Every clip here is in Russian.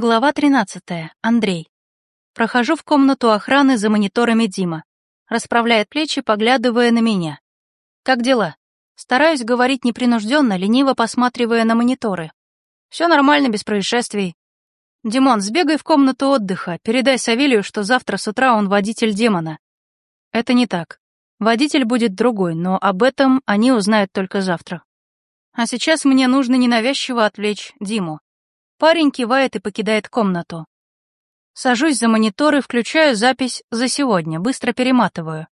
Глава 13. Андрей. Прохожу в комнату охраны за мониторами Дима. Расправляет плечи, поглядывая на меня. Как дела? Стараюсь говорить непринужденно, лениво посматривая на мониторы. Все нормально, без происшествий. Димон, сбегай в комнату отдыха, передай Савелию, что завтра с утра он водитель демона. Это не так. Водитель будет другой, но об этом они узнают только завтра. А сейчас мне нужно ненавязчиво отвлечь Диму. Парень кивает и покидает комнату. Сажусь за монитор и включаю запись за сегодня, быстро перематываю.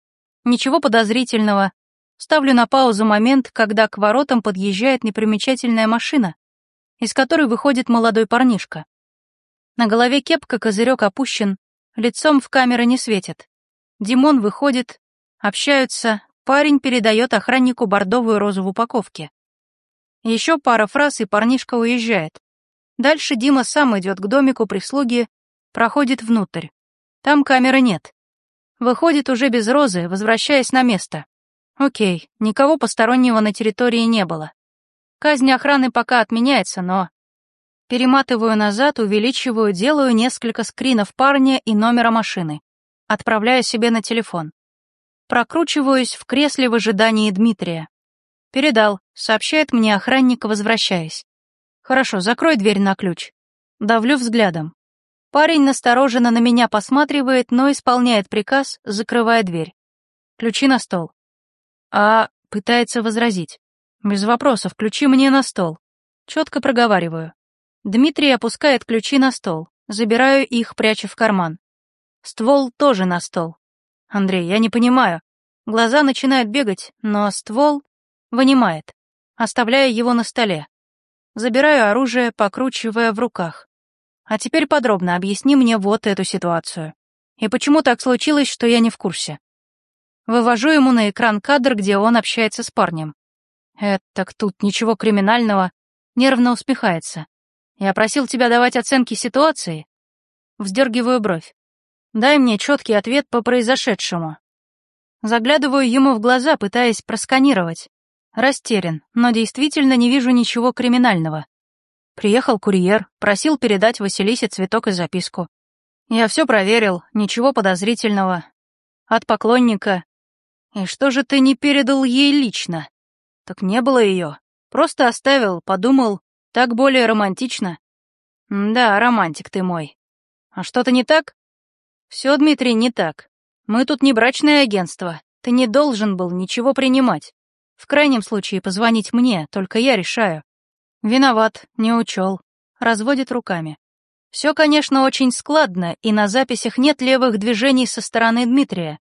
Ничего подозрительного. Ставлю на паузу момент, когда к воротам подъезжает непримечательная машина, из которой выходит молодой парнишка. На голове кепка, козырек опущен, лицом в камеры не светит. Димон выходит, общаются, парень передает охраннику бордовую розу в упаковке. Еще пара фраз, и парнишка уезжает. Дальше Дима сам идет к домику прислуги, проходит внутрь. Там камеры нет. Выходит уже без розы, возвращаясь на место. Окей, никого постороннего на территории не было. Казнь охраны пока отменяется, но... Перематываю назад, увеличиваю, делаю несколько скринов парня и номера машины. Отправляю себе на телефон. Прокручиваюсь в кресле в ожидании Дмитрия. «Передал», — сообщает мне охранник, возвращаясь. Хорошо, закрой дверь на ключ. Давлю взглядом. Парень настороженно на меня посматривает, но исполняет приказ, закрывая дверь. Ключи на стол. А пытается возразить. Без вопросов, ключи мне на стол. Четко проговариваю. Дмитрий опускает ключи на стол. Забираю их, пряча в карман. Ствол тоже на стол. Андрей, я не понимаю. Глаза начинают бегать, но ствол вынимает, оставляя его на столе. Забираю оружие, покручивая в руках. А теперь подробно объясни мне вот эту ситуацию. И почему так случилось, что я не в курсе? Вывожу ему на экран кадр, где он общается с парнем. Это так тут ничего криминального. Нервно усмехается. Я просил тебя давать оценки ситуации. Вздергиваю бровь. Дай мне четкий ответ по произошедшему. Заглядываю ему в глаза, пытаясь просканировать. Растерян, но действительно не вижу ничего криминального. Приехал курьер, просил передать Василисе цветок и записку. Я все проверил, ничего подозрительного. От поклонника. И что же ты не передал ей лично? Так не было ее. Просто оставил, подумал, так более романтично. Да, романтик ты мой. А что-то не так? Все, Дмитрий, не так. Мы тут не брачное агентство. Ты не должен был ничего принимать. В крайнем случае позвонить мне, только я решаю. Виноват, не учел. Разводит руками. Все, конечно, очень складно, и на записях нет левых движений со стороны Дмитрия.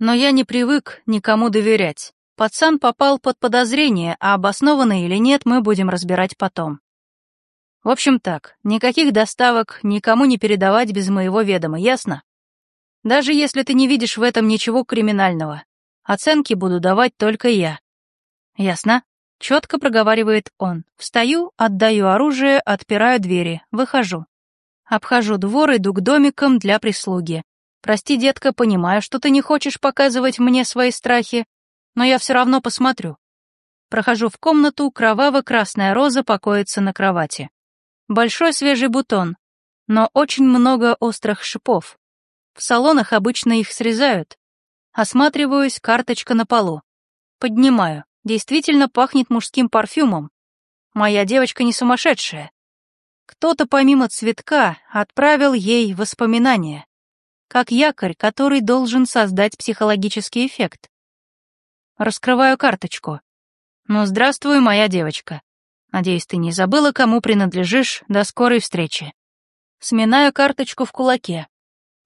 Но я не привык никому доверять. Пацан попал под подозрение, а обоснованно или нет, мы будем разбирать потом. В общем так, никаких доставок никому не передавать без моего ведома, ясно? Даже если ты не видишь в этом ничего криминального. Оценки буду давать только я. «Ясно?» — четко проговаривает он. Встаю, отдаю оружие, отпираю двери, выхожу. Обхожу двор, иду к домикам для прислуги. Прости, детка, понимаю, что ты не хочешь показывать мне свои страхи, но я все равно посмотрю. Прохожу в комнату, кроваво-красная роза покоится на кровати. Большой свежий бутон, но очень много острых шипов. В салонах обычно их срезают. Осматриваюсь, карточка на полу. Поднимаю. Действительно пахнет мужским парфюмом. Моя девочка не сумасшедшая. Кто-то помимо цветка отправил ей воспоминания. Как якорь, который должен создать психологический эффект. Раскрываю карточку. Ну, здравствуй, моя девочка. Надеюсь, ты не забыла, кому принадлежишь. До скорой встречи. Сминаю карточку в кулаке.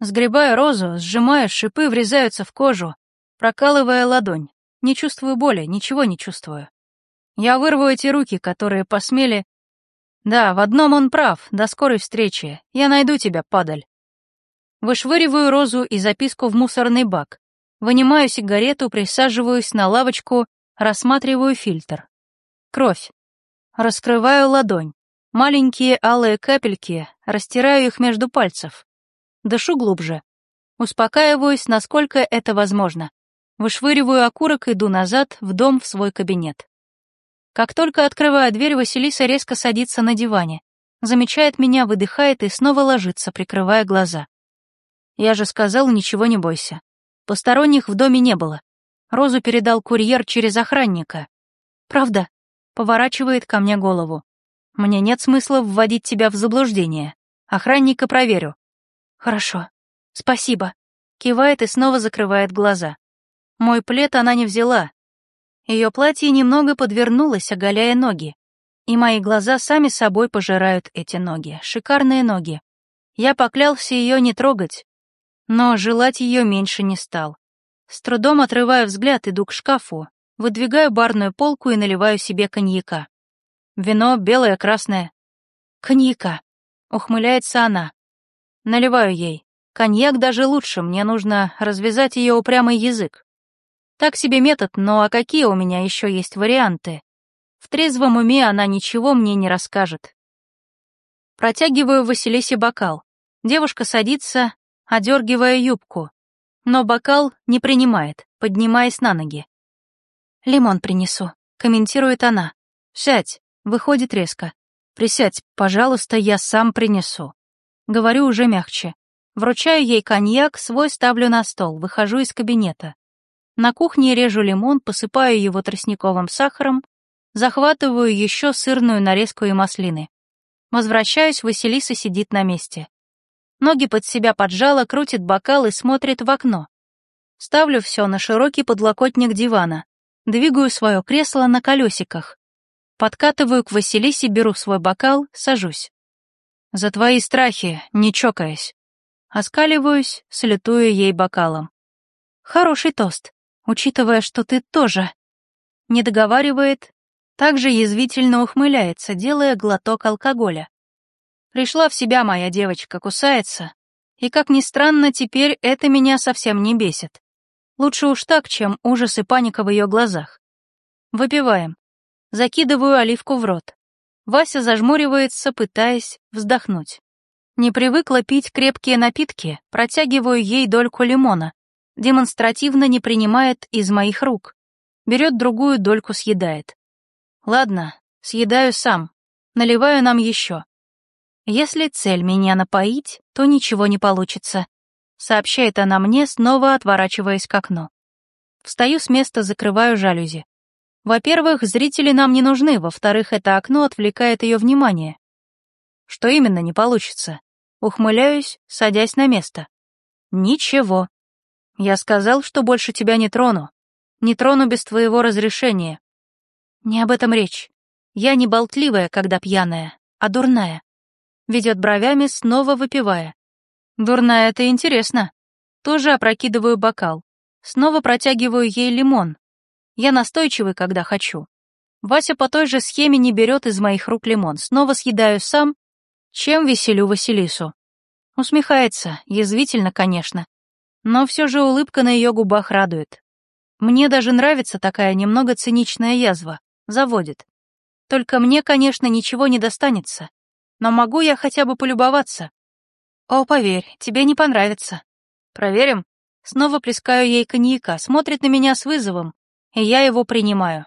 Сгребаю розу, сжимаю, шипы врезаются в кожу, прокалывая ладонь. Не чувствую боли, ничего не чувствую. Я вырву эти руки, которые посмели... Да, в одном он прав, до скорой встречи. Я найду тебя, падаль. Вышвыриваю розу и записку в мусорный бак. Вынимаю сигарету, присаживаюсь на лавочку, рассматриваю фильтр. Кровь. Раскрываю ладонь. Маленькие алые капельки, растираю их между пальцев. Дышу глубже. Успокаиваюсь, насколько это возможно. Вышвыриваю окурок, иду назад, в дом, в свой кабинет. Как только открываю дверь, Василиса резко садится на диване. Замечает меня, выдыхает и снова ложится, прикрывая глаза. Я же сказал, ничего не бойся. Посторонних в доме не было. Розу передал курьер через охранника. Правда? Поворачивает ко мне голову. Мне нет смысла вводить тебя в заблуждение. Охранника проверю. Хорошо. Спасибо. Кивает и снова закрывает глаза. Мой плед она не взяла. Ее платье немного подвернулось, оголяя ноги. И мои глаза сами собой пожирают эти ноги. Шикарные ноги. Я поклялся ее не трогать, но желать ее меньше не стал. С трудом отрываю взгляд, иду к шкафу, выдвигаю барную полку и наливаю себе коньяка. Вино белое, красное. Коньяка. Ухмыляется она. Наливаю ей. Коньяк даже лучше, мне нужно развязать ее упрямый язык. Так себе метод, но а какие у меня еще есть варианты? В трезвом уме она ничего мне не расскажет. Протягиваю Василисе бокал. Девушка садится, одергивая юбку. Но бокал не принимает, поднимаясь на ноги. «Лимон принесу», — комментирует она. «Сядь», — выходит резко. «Присядь, пожалуйста, я сам принесу». Говорю уже мягче. Вручаю ей коньяк, свой ставлю на стол, выхожу из кабинета. На кухне режу лимон, посыпаю его тростниковым сахаром, захватываю еще сырную нарезку и маслины. Возвращаюсь, Василиса сидит на месте. Ноги под себя поджала, крутит бокал и смотрит в окно. Ставлю все на широкий подлокотник дивана, двигаю свое кресло на колесиках. Подкатываю к Василисе, беру свой бокал, сажусь. За твои страхи, не чокаясь. Оскаливаюсь, салютую ей бокалом. Хороший тост, учитывая, что ты тоже. Не договаривает, также язвительно ухмыляется, делая глоток алкоголя. Пришла в себя моя девочка, кусается. И, как ни странно, теперь это меня совсем не бесит. Лучше уж так, чем ужас и паника в ее глазах. Выпиваем. Закидываю оливку в рот. Вася зажмуривается, пытаясь вздохнуть. Не привыкла пить крепкие напитки, протягиваю ей дольку лимона. Демонстративно не принимает из моих рук. Берет другую дольку, съедает. Ладно, съедаю сам. Наливаю нам еще. «Если цель меня напоить, то ничего не получится», — сообщает она мне, снова отворачиваясь к окну. Встаю с места, закрываю жалюзи. Во-первых, зрители нам не нужны, во-вторых, это окно отвлекает ее внимание. Что именно не получится? Ухмыляюсь, садясь на место. Ничего. Я сказал, что больше тебя не трону. Не трону без твоего разрешения. Не об этом речь. Я не болтливая, когда пьяная, а дурная ведет бровями, снова выпивая. Дурная это интересно. Тоже опрокидываю бокал. Снова протягиваю ей лимон. Я настойчивый, когда хочу. Вася по той же схеме не берет из моих рук лимон. Снова съедаю сам, чем веселю Василису. Усмехается, язвительно, конечно. Но все же улыбка на ее губах радует. Мне даже нравится такая немного циничная язва. Заводит. Только мне, конечно, ничего не достанется но могу я хотя бы полюбоваться? О, поверь, тебе не понравится. Проверим. Снова плескаю ей коньяка, смотрит на меня с вызовом, и я его принимаю.